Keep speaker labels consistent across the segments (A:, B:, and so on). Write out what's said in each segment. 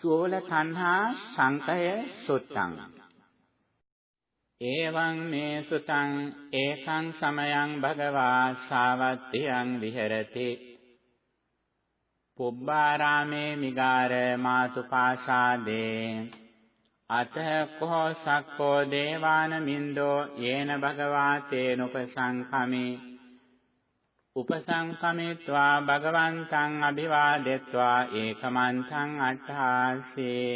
A: චූල තණ්හා සංකය සුත්තං. එවං මේ සුතං ඒකං සමයං භගවා සාවත්තියං විහෙරති. පුබ්බාරාමේ මිගාර මාතුපාසාදේ අත කෝ සක්කෝ දේවාන මින්දෝ යේන භගවා තේනුපසංඛමි උපසංඛමිත්වා භගවන්තං අභිවාදෙත්වා ඒකමන්තං අට්ඨාසේ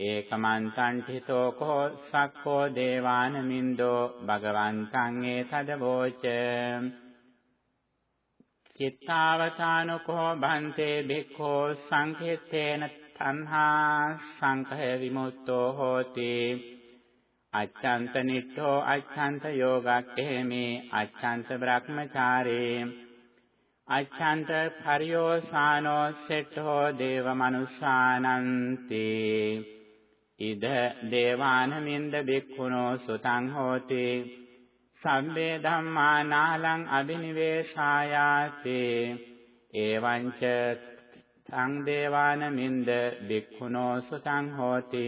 A: ඒකමන්තං හිතෝ කෝ සක්කෝ දේවාන මින්දෝ භගවන්තං ඒතදවෝච චිත්තාවචානකෝ භන්තේ භික්ඛෝ සංකේතේන තණ්හා සංඛය විමුක්තෝ හෝති අච්ඡන්ත නිට්ඨෝ අච්ඡන්ත යෝගක්ඛේමි අච්ඡන්ත බ්‍රහ්මචාරේ අච්ඡන්ත පරියෝසානෝ සෙට්ඨෝ දේව මනුස්සානන්ති ඉද දේවානමින්ද බික්ඛුනෝ සුතං හෝති සම්බේ ධම්මා නාලං අබිනිවේෂායාති එවංච තං දේවාන මින්ද බික්ඛුනෝ සුතං හෝති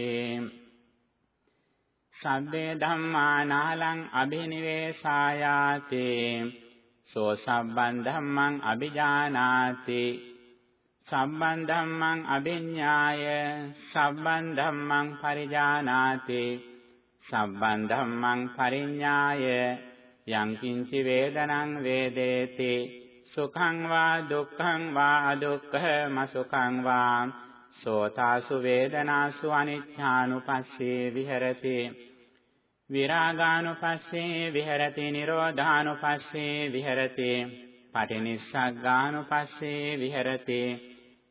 A: සබ්බේ ධම්මා නාලං අබිනිවේසායාති සෝ සම්බන් ධම්මං අபிජානාති සම්බන් ධම්මං අභිඤ්ඤාය. සම්බන් ධම්මං පරිජානාති. සම්බන් ධම්මං පරිඤ්ඤාය. යං කිංචි වේදනං වේදේති. සුඛං වා දුක්ඛං වා අදුක්ඛම සුඛං වා. සෝතාසු වේදනාසු අනිච්ඡානුපස්සේ විහෙරති. විරාගානුපස්සේ විහෙරති නිරෝධානුපස්සේ විහෙරති පටිනිස්සග්ගානුපස්සේ විහෙරති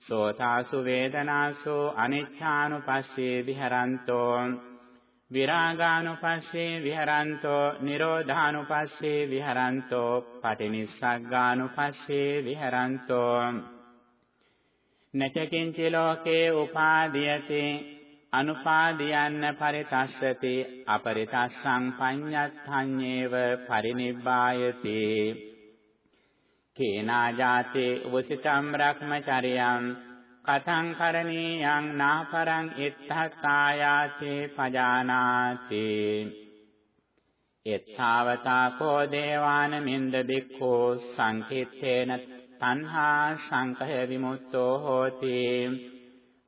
A: සෝතාසු වේදනාසු අනිච්ඡානුපස්සේ විහරන්තෝ විරාගානුපස්සේ විහරන්තෝ නිරෝධානුපස්සේ විහරන්තෝ පටිනිස්සග්ගානුපස්සේ විහරන්තෝ නචකින්චි ලෝකේ උපාදීයති අනුපාදීයන්න පරිතස්සති අපරිතස්සං පඤ්ඤත්තඤ්ඤේව පරිනිබ්බායති. කේනා ජාතේ උපසිතම් බ්‍රහ්මචර්යං කතං කරණීයං නාපරං ඉත්තහායාචේ පජානාති. එත්තාවතා කෝ දේවාන මින්ද බික්ඛෝ සංකිට්ඨේන තණ්හා සංකය විමුක්තෝ හෝති.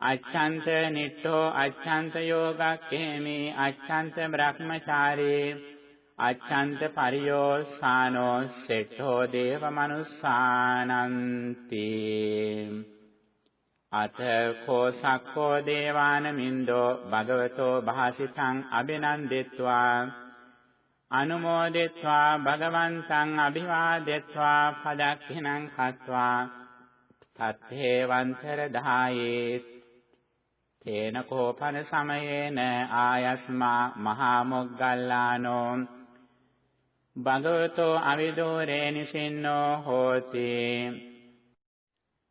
A: අච්ඡන්ත නිට්ඨෝ අච්ඡන්ත යෝගක්ඛේමි අච්ඡන්ත බ්‍රහ්මචාරී අච්ඡන්ත පරියෝසානෝ සෙට්ඨෝ දේව මනුස්සානන්ති අත කෝ සක්කෝ දේවාන මින්දෝ භගවතෝ භාසිතං අබිනන්දිත්වා අනුමෝදිත්වා භගවන්තං අභිවාදෙත්වා පදක්ඛිනං කତ୍වා තත්තේ වන්තර දහයේ තේන කෝපන සමයේන ආයස්මා මහා මොග්ගල්ලානෝ භගවතෝ අවිදෝරේ නිසින්නෝ හෝති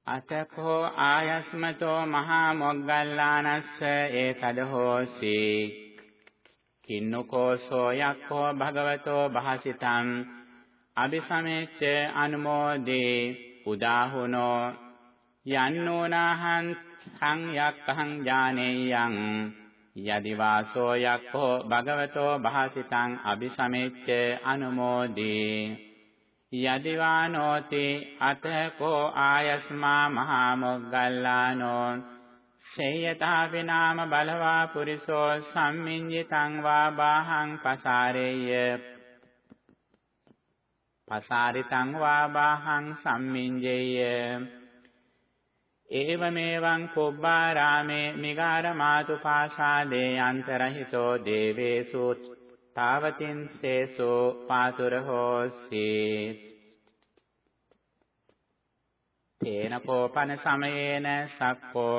A: අතකෝ ආයස්මතෝ මහා මොග්ගල්ලානස්ස ඒතදහෝසි කින්නකෝ සෝයක්කෝ භගවතෝ භාසිතං අபிසමෙච්ච අනුමෝදේ උදාහුනෝ යන්නෝනාහං සංයක්ඛං ඥානෙයං යදි වාසෝ යක්ඛෝ භගවතෝ භාසිතං අபிසමෙච්ච අනුමෝදේ යදිවානෝති අතකෝ ආයස්මා මහා මොග්ගල්ලානෝ සේයතා විනාම බලවා පුරිසෝ සම්මිඤ්ඤිතං වා බාහං පසාරේය පසාරිතං වා බාහං සම්මිඤ්ජේය ඒවමෙවං කුබ්බාරාමේ මිගාර මාතුපාසාදේ අන්තරහිතෝ දේවේසු තාවතින් සේසෝ පාතුර හෝසි තේන කෝපන සමයේන සක්කෝ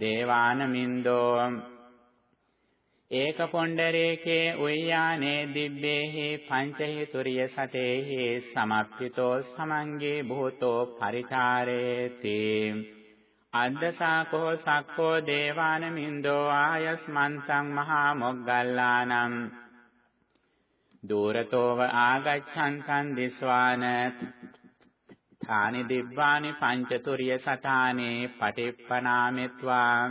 A: දේවානමින්දෝ ඒක පොණ්ඩරේකේ උయ్యాනේ දිබ්බේහි පංචහි තුරිය සතේහි සමප්පිතෝ සමංගේ භූතෝ පරිචාරේති අද්දසාකෝ සක්කෝ දේවානමින්දෝ ආයස්මන්තං මහා මොග්ගල්ලානම්. දූරතෝව ආගච්ඡන්තං දිස්වාන. තානි දිබ්බානි පංචතුරිය සතානේ පටිප්පනාමෙත්වා.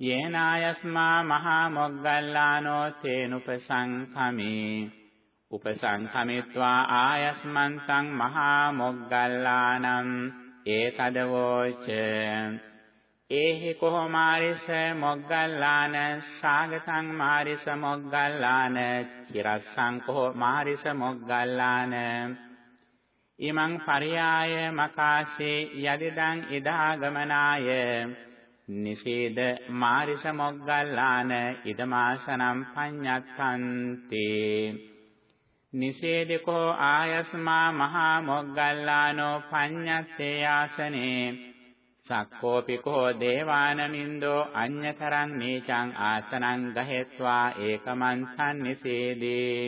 A: යේනායස්මා මහා මොග්ගල්ලානෝ තේනුපසංඛමි උපසංඛමිත්වා ආයස්මන්තං මහා මොග්ගල්ලානම්. ඒතදවෝච. ඒහි කොහොමාරිස මොග්ගල්ලාන සාගතං මාරිස මොග්ගල්ලාන චිරස්සං කොහොමාරිස මොග්ගල්ලාන. ඉමං පරියාය මකාසේ යදිදං ඉදාගමනාය. නිසේද මාරිස මොග්ගල්ලාන ඉදමාසනම් පඤ්ඤත්තන්ති නිසේදකෝ ආයස්මා මහා මොග්ගල්ලානෝ පඤ්ඤත්තේ ආසනේ. සක්කෝපිකෝ දේවානමින්දෝ අඤ්ඤතරං නීචං ආසනං ගහෙත්වා ඒකමන්තං නිසේදී.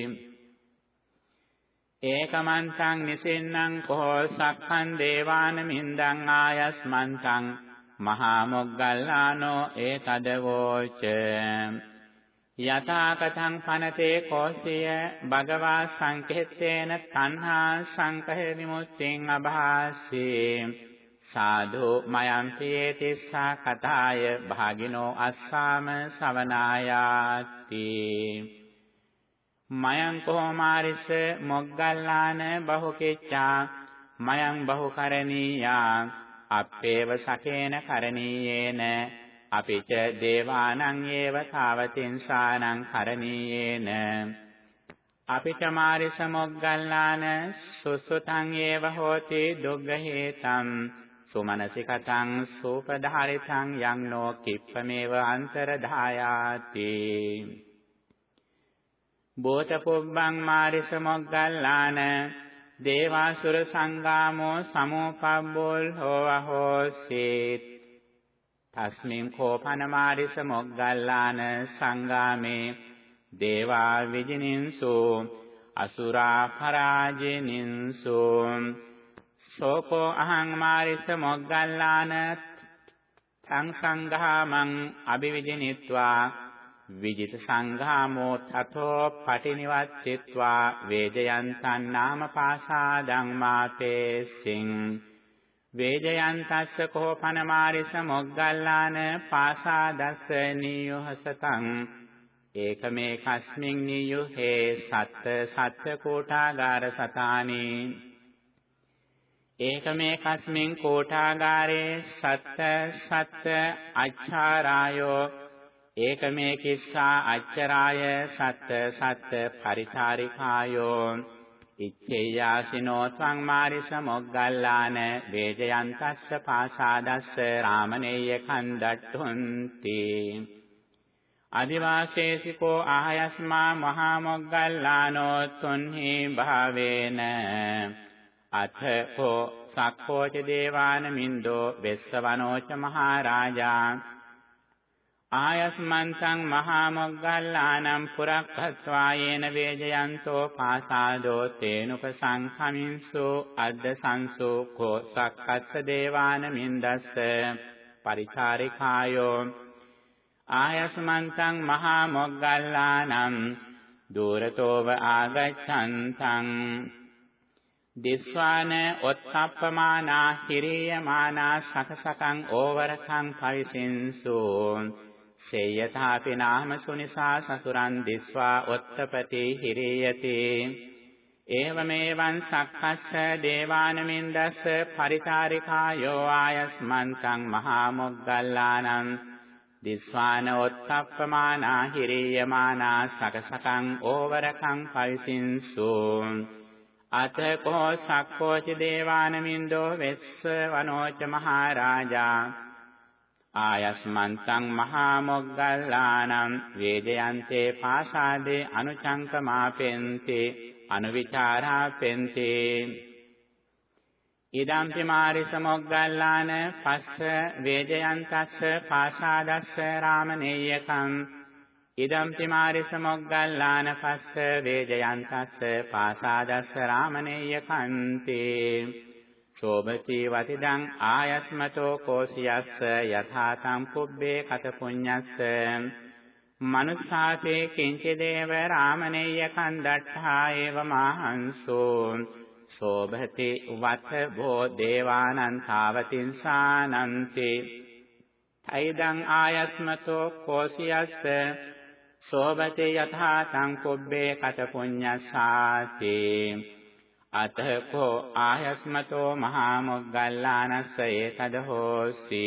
A: ඒකමන්තං නිසින්නම් කෝ සක්ඛන් දේවානමින්දං ආයස්මන්තං මහා මොග්ගල්ලානෝ ඒතදවෝච යථාකතං පනතේ කෝසිය භගවා සංකෙත්තේන තණ්හා සංකහ විමුක්තිං අභාසී සාදු මයන්තියේ තිස්සා කතාය භාගිනෝ අස්සාම සවනායාති මයං කොමාරිස මොග්ගල්ලාන බහුකෙච්චා මයං බහුකරණීයා අප්පේව සකේන කරණීයේන අපිච දේවානං ඒව තාවතින්සානං කරණීයේන. අපිච මාරිස මොග්ගල්ලාන සුසුතං ඒව හෝති දුග්ගහේතං සුමනසිකතං සූපධාරිතං යං නෝ කිප්පමේව අන්තරධායාති. බෝතපොබ්බං මාරිස මොග්ගල්ලාන දේවාසුර සංගාමෝ සමෝපබ්බෝල් හෝවහෝසීත්. තස්මින් කෝපන මාරිස මොග්ගල්ලාන සංගාමේ දේවා විජිනින්සු අසුරා පරාජිනින්සු සෝකෝ අහං මාරිස මොග්ගල්ලාන තං සංඝාමං අභිවිජිනිත්වා විජිත සංඝාමෝ තතෝ පටිනිවච්චිත්වා වේදයන්තං නාම පාසාදං මාතේසින් වේදයන්තස්ස කෝපන මාරිස මොග්ගල්ලාන පාසාදස්ස නියුහසතං. ඒකමේ කස්මින් නියුහේ සත්ත සත්ත කෝටාගාර සතානේ. ඒකමේ කස්මින් කෝඨාගාරේ සත්ත සත්ත අච්ඡාරායෝ ඒකමේ කිස්සා අච්චරාය සත්ත සත්ත පරිචාරිකායෝ. ඉච්ඡේයාසිනෝ ත්වං මාරිස මොග්ගල්ලාන වේජයන්තස්ස පාසාදස්ස රාමනේය කන්දට්ඨුන්ති අදිවාසේසිකෝ ආයස්මා මහා මොග්ගල්ලානෝ තුන්හි භාවේන. අතෝ සක්කෝච දේවාන මින්දෝ වෙස්සවනෝච මහරජා ආයස්මන්තං මහා මොග්ගල්ලානම් පුරක්ඛත්වා යේන වේජයන්තෝ පාසාදෝ තේනුපසංඛමින්සු අද්ද සංසෝ කෝ සක්කස්ස දේවාන මින්දස්ස පරිචාරිකායෝ ආයස්මන්තං මහා මොග්ගල්ලානම් දූරතෝව ආගච්ඡන්තං දිස්වාන ඔත්තප්පමානා හිරියමානා සකසකං ඕවරකං පරිසින්සු සේයථාපි නාම සුනිසා සසුරන් දිස්වා ඔත්තපති හිරියති. ඒවමේවං සක්කස්ස දේවානමින්දස්ස පරිචාරිකායෝ ආයස්මන්තං මහා මොග්ගල්ලානං දිස්වාන ඔත්තප්පමානා හිරියමානා සකසකං ඕවරකං පරිසින්සු. අතකෝ සක්කෝච දේවානමින්දෝ වෙස්ස වනෝච මහරජා. ආයස්මන්තං මහා මොග්ගල්ලානම් වේදයන්තේ පාසාදේ අනුචංකමාපෙන්ති අනුවිචාරාපෙන්ති. ඉදම්පි මාරිස මොග්ගල්ලාන පස්ස වේදයන්තස්ස පාසාදස්ස රාමනේයකම් ඉදම්පි මාරිස මොග්ගල්ලාන පස්ස වේජයන්තස්ස පාසාදස්ස රාමනේය කන්තේ සෝභති වතිදං ආයස්මතෝ කෝසියස්ස යථාතං පුබ්බේ කත පුඤ්ඤස්ස මනුස්සාතේ කිංචි දේව රාමනේය කන්දට්ඨා ඒව මහන්සෝ. සෝභති වත භෝ දේවානං තාවතින්සානන්තේ අයිදං ආයස්මතෝ කෝසියස්ස සෝබතේ යථා තං කුබ්බේ කත පුඤ්ඤස්සාති අතකෝ ආයස්මතෝ මහා මොග්ගල්ලානස්ස ඒතද හෝසි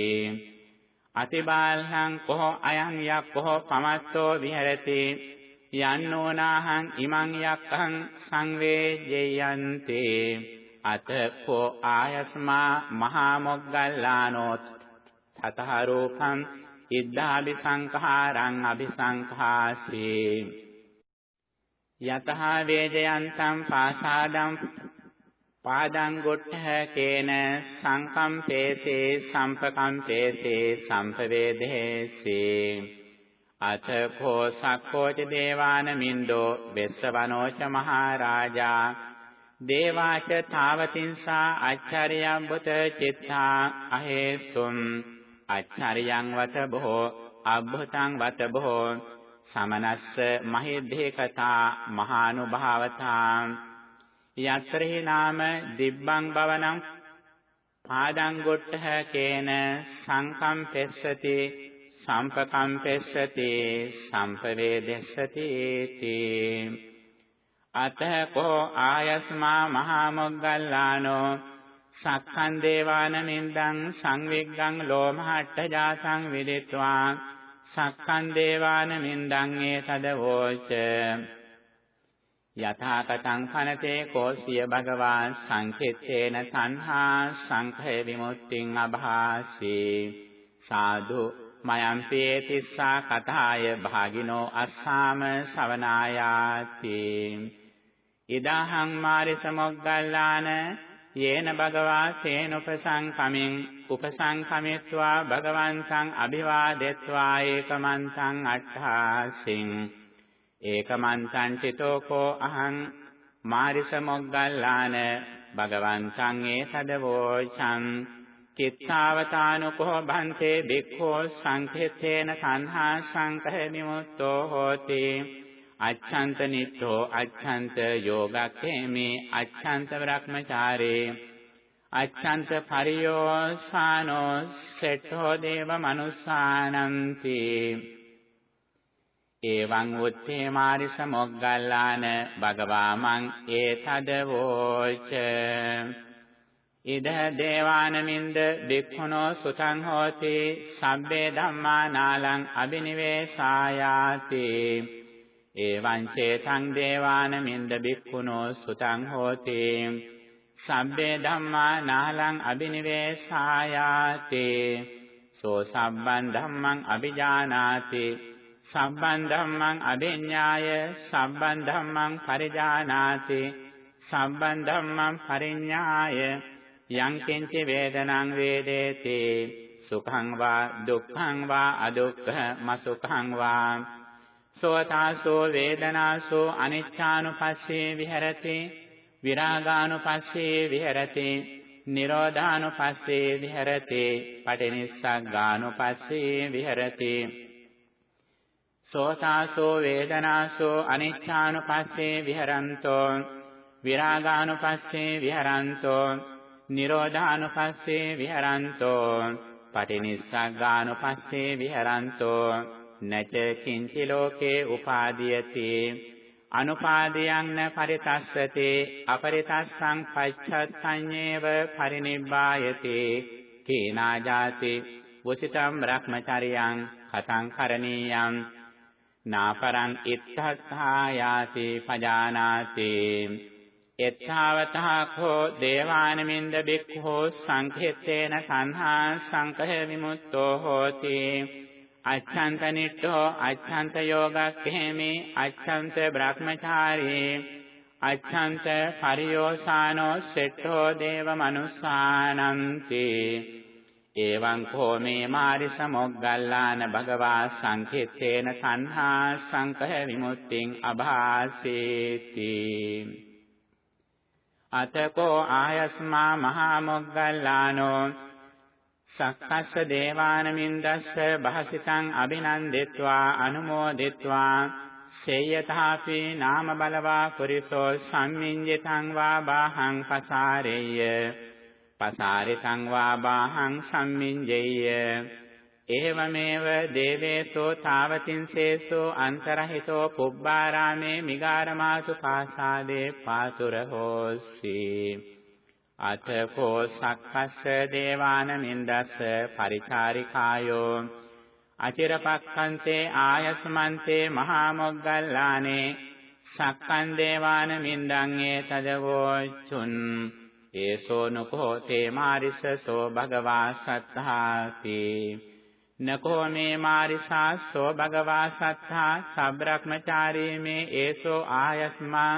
A: අතිබාලහං කොහො අයං යක්ඛෝ පමත්තෝ විහෙරති. යන්නෝනාහං ඉමං යක්ඛං සංවේජයන්ති. අතකෝ ආයස්මා මහා මොග්ගල්ලානෝ තතහ රූපං ඉද්ධාභි සංඛාරං අபிසංඛාසී යතහ වේදයන්තං පාසාදං පාදං ගොට්ඨකේන සංකම්පේසේ සම්පකම්පේසේ සම්පවේදේසේ අත කෝ සක්කෝච දේවාන මින්දෝ වෙස්සවනෝච මහරජා දේවාච තාවතින්සා අච්චරියම්බුත චිත්තා අහේසුම් අච්චරියං වත බොහෝ අබ්බතං වත බොහෝ සමනස්ස මහිද්දේකතා මහානුභාවතා. යත්‍රහි නාම දිබ්බං භවනං පාදං ගොට්ඨ කේන සංකම්පෙස්සති සම්පකම්පෙස්සති සම්පවේදෙස්සති තී අතකෝ ආයස්මා මහා මොග්ගල්ලානෝ සක්ඛන් දේවාන නින්දං සංවිග්ගං ලෝමහට්ඨ ජාසං විදිත්වා. සක්ඛන් දේවාන නින්දං ඒ තදවෝච යථාකතං පනතේ කෝසිය භගවා සංකිට්ඨේන සංහා සංඛය විමුක්තිං අභාසී. සාදු මයම්පේ තිස්සා කතාය භාගිනෝ අස්සාම ශවනායාති. ඉදාහං මාරිස මොග්ගල්ලාන යේන භගවා තේන උපසංකමින් උපසංකමිත්වා භගවන්තං අභිවාදෙත්වා ඒකමන්තං අට්ඨාසින්. ඒකමන්තං චිතෝකෝ අහං මාරිස මොග්ගල්ලාන භගවන්තං ඒ සදවෝචං චිත්තාවතානුකෝ භන්තේ බික්ඛෝ සංඛෙත්තේන සංහා සංකහ විමුක්තෝ හෝති. අච්ඡන්ත නිට්ඨෝ අච්ඡන්ත යෝගක්ඛේමේ අච්ඡන්ත බ්‍රහ්මචාරේ අච්ඡන්ත පරියෝසානෝ සෙට්ඨෝ දේව මනුස්සානන්ති එවං උත්තේ මාරිස මොග්ගල්ලාන භගවාමං ඒතද වෝච ඉද දේවානමින්ද බික්ඛුනෝ සුතං හෝති සබ්බේ ධම්මා නාලං අබිනිවේසායාති එවං චේතං දේවානමින්ද බික්ඛුනෝ සුතං හෝති. සබ්බේ ධම්මා නාලං අබිනිවේසායාති සෝ සම්බන් ධම්මං අபிජානාති සම්බන් ධම්මං අභිඤ්ඤාය. සම්බන් ධම්මං පරිජානාති. සම්බන් ධම්මං පරිඤ්ඤාය. යං කිංචි වේදනං වේදේති. සුඛං වා දුක්ඛං වා අදුක්ඛ මසුඛං වා සෝතාසෝ වේදනාසෝ අනිච්ඡානුපස්සේ විහෙරති විරාගානුපස්සේ විහෙරති නිරෝධානුපස්සේ විහෙරති පටිනිස්සග්ගානුපස්සේ විහෙරති. සෝතාසෝ වේදනාසෝ අනිච්ඡානුපස්සේ විහරන්තෝ විරාගානුපස්සේ විහරන්තෝ නිරෝධානුපස්සේ විහරන්තෝ පටිනිස්සග්ගානුපස්සේ විහරන්තෝ. නච කිංචි ලෝකේ උපාදීයති. අනුපාදයන් න පරිතස්සති අපරිතස්සං පච්ඡත්සඤ්ඤේව පරිනිබ්බායති. කේනාජාති වසිතම් බ්‍රහ්මචරියං කතං කරණීයං. නාපරං ඉත්තත්ථායාති පජානාති. එත්තාවතහ කෝ දේවානමින්ද බික්ඛෝ සංඛෙත්තේන සංහා සංකහ විමුක්තෝ හෝති. අච්ඡන්ත නිට්ඨෝ අච්ඡන්ත යෝගක්ඛේමි අච්ඡන්ත බ්‍රහ්මචාරී අච්ඡන්ත පරියෝසානෝ සෙට්ඨෝ දේව මනුස්සානන්ති එවං කෝ මේ මාරිස මොග්ගල්ලාන භගවා සංකිට්ඨේන සංහා සංකහ විමුක්තිං අභාසේති අතකෝ ආයස්මා මහා මොග්ගල්ලානෝ සක්කස්ස දේවානමින්දස්ස භාසිතං අභිනන්දිත්වා අනුමෝදිත්වා. සේයථාපි නාම බලවා පුරිසෝ සම්මිඤ්ජිතං වා බාහං පසාරෙය්‍ය. පසාරිතං වා බාහං සම්මිඤ්ජෙය්‍ය. ඒවමේව දේවේසෝ තාවතින්සේසෝ අන්තරහිතෝ පුබ්බාරාමේ මිගාරමාසු පාසාදේ පාතුර හෝසි අතකෝ සක්කස්ස දේවාන මින්දස්ස පරිචාරිකායෝ. අචිරපක්ඛන්තේ ආයස්මන්තේ මහා මොග්ගල්ලානේ සක්කන් දේවාන මින්දං ඒතදවෝ චුන් ඒසෝ නුකෝ තේ මාරිසසෝ භගවා සත්තාති නකෝ මේ මාරිසාසෝ භගවා සත්තා සබ්‍රක්මචාරී මේ ඒසෝ ආයස්මා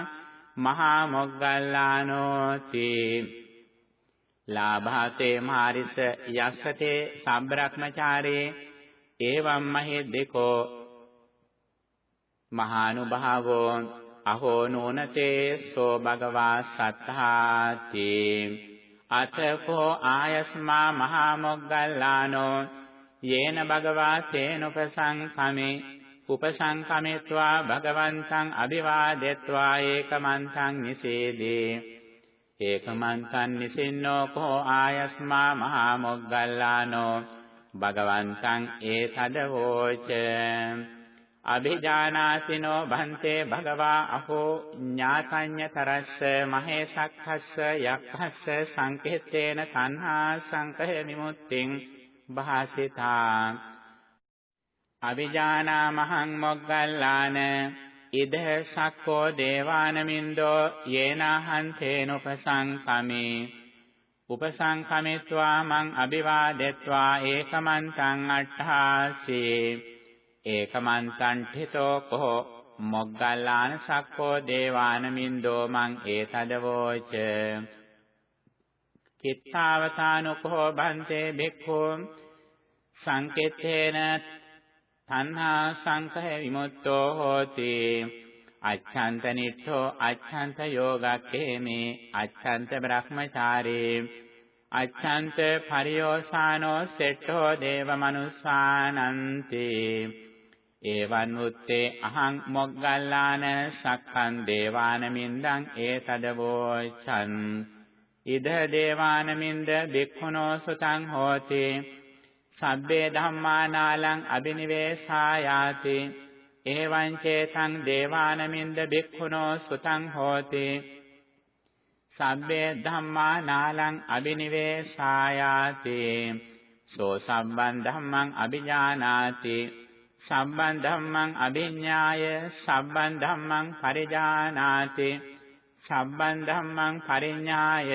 A: මහා මොග්ගල්ලානෝති ලාභාතේ මාරිස යක්ඛතේ සබ්‍රක්මචාරේ එවම් මහෙද්දකෝ මහානුභාවෝ අහෝ නෝනතේ සෝ භගවා සත්තාති අතකෝ ආයස්මා මහා මොග්ගල්ලානෝ යේන භගවා තේනුපසංකමේ උපසංකමෙත්වා භගවන්තං අභිවාදෙත්වා ඒකමන්තං නිසේදී ඒකමන්තං නිසින්නෝ කෝ ආයස්මා මහා මොග්ගල්ලානෝ භගවන්තං ඒතදවෝච අභිජානාසිනෝ භන්තේ භගවා අහෝ ඥාතඤ්ඤතරස්ස මහේසක්ඛස්ස යක්ඛස්ස සංකේතේන තණ්හා සංකහ විමුක්තිං භාසිතා. අවිජානාමහං මොග්ගල්ලාන ඉද සක්කෝ දේවානමින්දෝ යේනහංතේනුපසංකමේ උපසංකමිත්වා මං අභිවාදෙත්වා ඒකමන්තං අට්ඨාසේ. ඒකමන්තං ඨිතෝ කෝ මොග්ගල්ලාන සක්කෝ දේවානමින්දෝ මං ඒතදවෝච. කිත්තාවතානුකෝ බන්තේ භික්ඛූ සංකෙත්තේන තණ්හා සංඛය විමුක්තෝ හෝති। අච්ඡන්ත නිට්ඨෝ අච්ඡන්ත යෝගක්ඛේමේ අච්ඡන්ත බ්‍රහ්මචාරේ। අච්ඡන්ත පරියෝසානෝ සෙට්ඨෝ දේව මනුස්සානන්ති। ඒවන් උත්තේ අහං මොග්ගල්ලාන සක්කන් දේවානමින්දං ඒතදවෝ චන් ඉද දේවානමින්ද බික්ඛුනෝ සුතං හෝති। සබ්බේ ධම්මානාලං අබිනිවේසායාති එවං චේතං දේවානමින්ද බික්ඛුනෝ සුතං හෝති. සබ්බේ ධම්මානාලං අබිනිවේසායාති සෝ සම්බන් ධම්මං අபிජානාති සම්බන් ධම්මං අභිඥාය සම්බන් ධම්මං පරිජානාති. සම්බන් ධම්මං පරිඥාය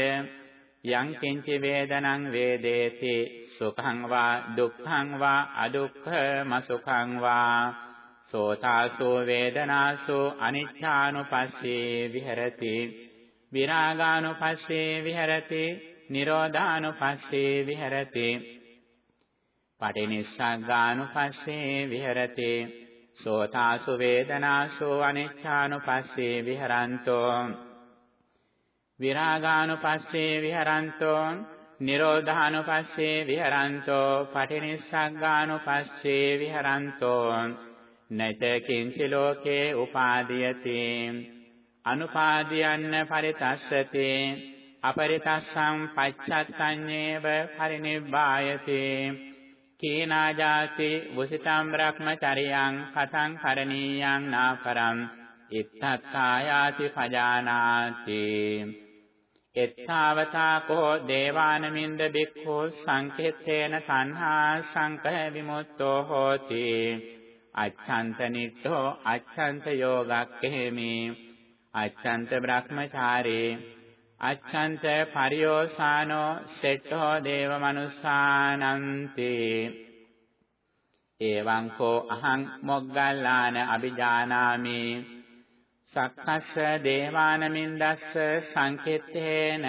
A: යං කිංචි වේදනං වේදේති. සුඛං වා දුක්ඛං වා අදුක්ඛම සුඛං වා සෝතාසෝ වේදනාසෝ අනිච්ඡානුපස්සේ විහෙරති. විරාගානුපස්සේ විහෙරති. නිරෝධානුපස්සේ විහෙරති. පටිනිස්සග්ගානුපස්සේ විහෙරති. සෝතාසු වේදනාසෝ අනිච්ඡානුපස්සේ විහරන්තෝ. විරාගානුපස්සේ විහරන්තෝ. නිරෝධානුපස්සේ විහරන්තෝ පටිනිස්සග්ගානුපස්සේ විහරන්තෝ නච කිංචි ලෝකේ උපාදීයති අනුපාදීයන්න පරිතස්සති අපරිතස්සං පච්චත්තඤ්ඤේව පරිනිබ්බායති කීනාජාති වසිතම් බ්‍රහ්මචරියං කතං කරණීයං නාපරං ඉත්තත්තායාති පජානාති එත්තාවතා කෝ දේවානමින්ද බික්ඛු සංකෙත්තේන සංහා සංකහ විමුක්තෝ හෝති. අච්ඡන්ත නිට්ඨෝ අච්ඡන්ත යෝගක්ඛේමි. අච්ඡන්ත බ්‍රහ්මචාරේ. අච්ඡන්ත පරියෝසානෝ සෙට්ඨෝ දේව මනුස්සානන්ති. එවං කෝ අහං මොග්ගල්ලාන අபிජානාමි සක්කස්ස දේවානමින්දස්ස සංකිට්ඨේන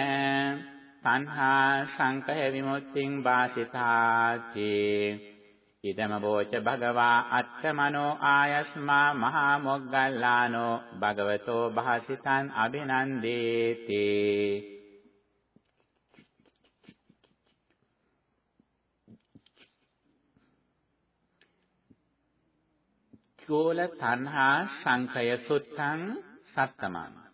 A: සංහා සංකහ විමුක්තිං වාසිතාති. ඉදම බෝච භගවා අත්තමනෝ ආයස්මා මහා මොග්ගල්ලානෝ භගවතෝ භාසිතං අභිනන්දේති. චෝල තණ්හා සංකය සුත්තං සත්තමං